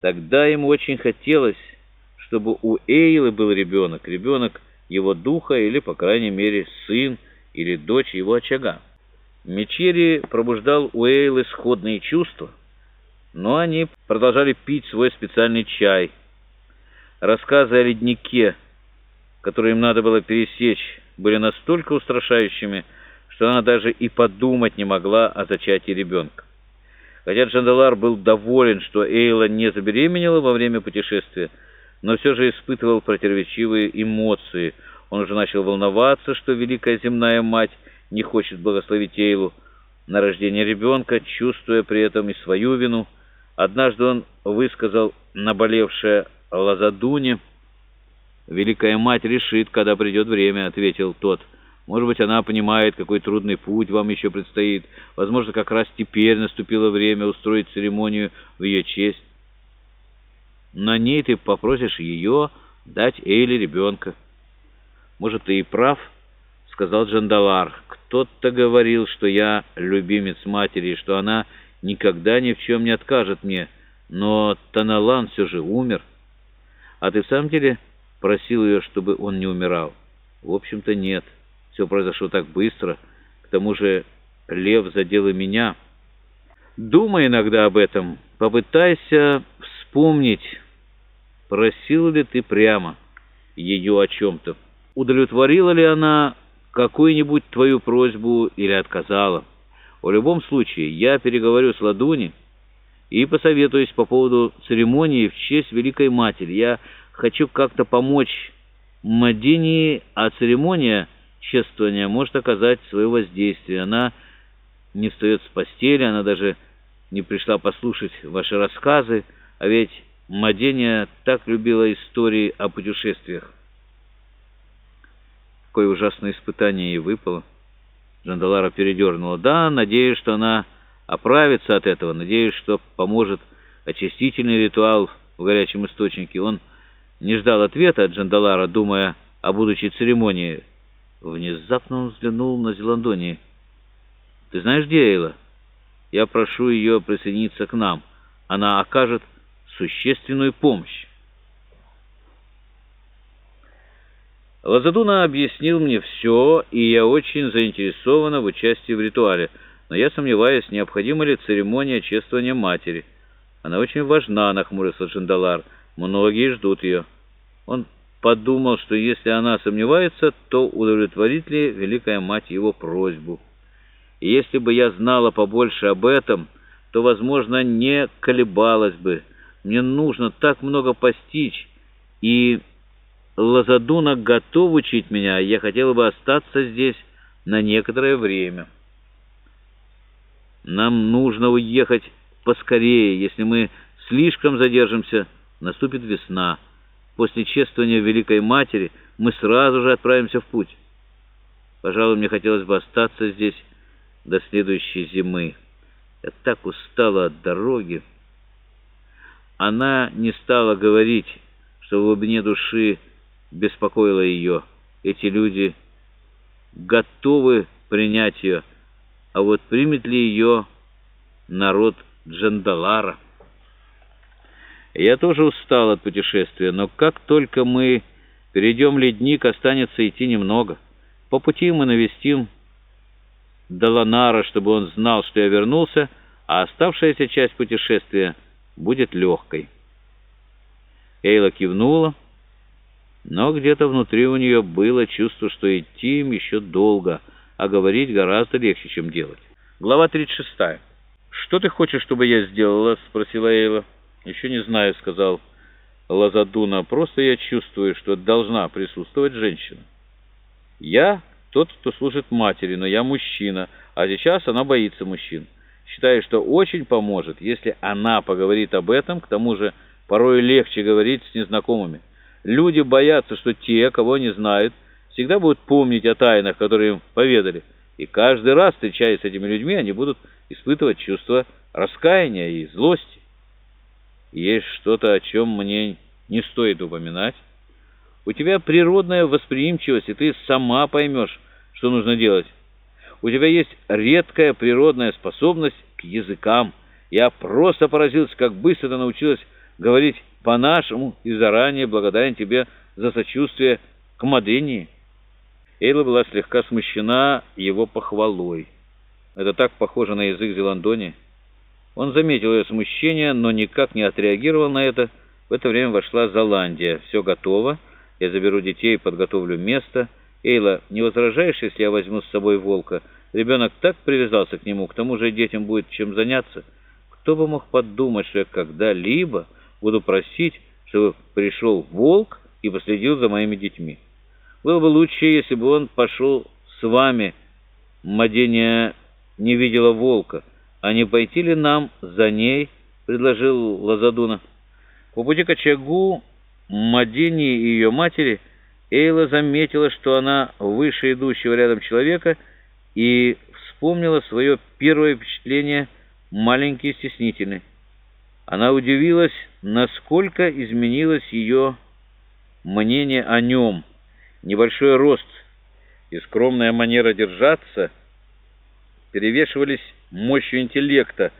Тогда ему очень хотелось, чтобы у Эйлы был ребенок, ребенок его духа или, по крайней мере, сын или дочь его очага. Мечери пробуждал у Эйлы сходные чувства, но они продолжали пить свой специальный чай. Рассказы о леднике, который им надо было пересечь, были настолько устрашающими, что она даже и подумать не могла о зачатии ребенка. Хотя Джандалар был доволен, что Эйла не забеременела во время путешествия, но все же испытывал противоречивые эмоции. Он уже начал волноваться, что Великая Земная Мать не хочет благословить Эйлу на рождение ребенка, чувствуя при этом и свою вину. Однажды он высказал наболевшее Лазадуне. «Великая Мать решит, когда придет время», — ответил тот, — может быть, она понимает, какой трудный путь вам еще предстоит. Возможно, как раз теперь наступило время устроить церемонию в ее честь. На ней ты попросишь ее дать Эйли ребенка. Может, ты и прав, — сказал Джандалар. Кто-то говорил, что я любимец матери, что она никогда ни в чем не откажет мне. Но Таналан все же умер. А ты в самом деле просил ее, чтобы он не умирал? В общем-то, нет. Все произошло так быстро. К тому же лев задел и меня. Думай иногда об этом. Попытайся вспомнить, просил ли ты прямо ее о чем-то. Удовлетворила ли она какую-нибудь твою просьбу или отказала? В любом случае, я переговорю с Ладуни и посоветуюсь по поводу церемонии в честь Великой Матери. Я хочу как-то помочь Мадинии, а церемония — чествования может оказать свое воздействие. Она не встает с постели, она даже не пришла послушать ваши рассказы, а ведь Мадения так любила истории о путешествиях. Какое ужасное испытание ей выпало. Джандалара передернула. Да, надеюсь, что она оправится от этого, надеюсь, что поможет очистительный ритуал в горячем источнике. Он не ждал ответа от Джандалара, думая о будущей церемонии. Внезапно он взглянул на Зеландони. «Ты знаешь, где Эйла? Я прошу ее присоединиться к нам. Она окажет существенную помощь». Лазадуна объяснил мне все, и я очень заинтересована в участии в ритуале, но я сомневаюсь, необходима ли церемония чествования матери. Она очень важна, нахмурился Джандалар. Многие ждут ее. Он подумал, что если она сомневается, то удовлетворит ли Великая Мать его просьбу. И если бы я знала побольше об этом, то, возможно, не колебалась бы. Мне нужно так много постичь, и Лазадуна готов учить меня, а я хотела бы остаться здесь на некоторое время. Нам нужно уехать поскорее. Если мы слишком задержимся, наступит весна. После чествования Великой Матери мы сразу же отправимся в путь. Пожалуй, мне хотелось бы остаться здесь до следующей зимы. Я так устала от дороги. Она не стала говорить, что в глубине души беспокоило ее. Эти люди готовы принять ее, а вот примет ли ее народ Джандалара? Я тоже устал от путешествия, но как только мы перейдем ледник, останется идти немного. По пути мы навестим Даланара, чтобы он знал, что я вернулся, а оставшаяся часть путешествия будет легкой. Эйла кивнула, но где-то внутри у нее было чувство, что идти им еще долго, а говорить гораздо легче, чем делать. Глава 36. «Что ты хочешь, чтобы я сделала?» — спросила Эйла. «Еще не знаю», — сказал Лазадуна. «Просто я чувствую, что должна присутствовать женщина. Я тот, кто служит матери, но я мужчина, а сейчас она боится мужчин. Считаю, что очень поможет, если она поговорит об этом, к тому же порой легче говорить с незнакомыми. Люди боятся, что те, кого не знают, всегда будут помнить о тайнах, которые им поведали, и каждый раз, встречаясь с этими людьми, они будут испытывать чувство раскаяния и злости. Есть что-то, о чем мне не стоит упоминать. У тебя природная восприимчивость, и ты сама поймешь, что нужно делать. У тебя есть редкая природная способность к языкам. Я просто поразился, как быстро ты научилась говорить по-нашему и заранее благодарен тебе за сочувствие к Мадении». Эйла была слегка смущена его похвалой. Это так похоже на язык Зеландони. Он заметил ее смущение, но никак не отреагировал на это. В это время вошла Золандия. «Все готово. Я заберу детей подготовлю место. Эйла, не возражаешь, если я возьму с собой волка? Ребенок так привязался к нему, к тому же детям будет чем заняться. Кто бы мог подумать, что я когда-либо буду просить, чтобы пришел волк и последил за моими детьми?» Было бы лучше, если бы он пошел с вами. Мадения не видела волка. А не пойти ли нам за ней, предложил Лазадуна. По пути к очагу Мадени и ее матери Эйла заметила, что она выше идущего рядом человека и вспомнила свое первое впечатление маленький и стеснительный. Она удивилась, насколько изменилось ее мнение о нем – Небольшой рост и скромная манера держаться перевешивались мощью интеллекта,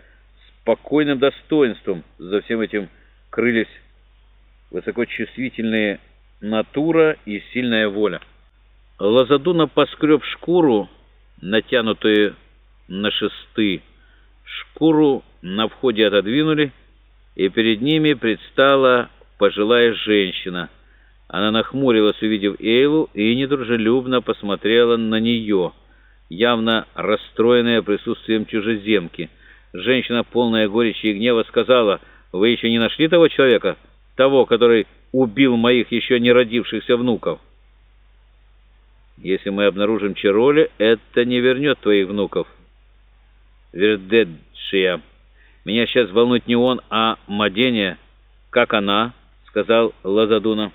спокойным достоинством. За всем этим крылись высокочувствительные натура и сильная воля. Лазадуна поскреб шкуру, натянутую на шесты. Шкуру на входе отодвинули, и перед ними предстала пожилая женщина — она нахмурилась, увидев Эйлу, и недружелюбно посмотрела на нее, явно расстроенная присутствием чужеземки. Женщина, полная горечи и гнева, сказала, «Вы еще не нашли того человека? Того, который убил моих еще не родившихся внуков?» «Если мы обнаружим Чароли, это не вернет твоих внуков». «Вердедшия, меня сейчас волнует не он, а Мадения. Как она?» — сказал Лазадуна.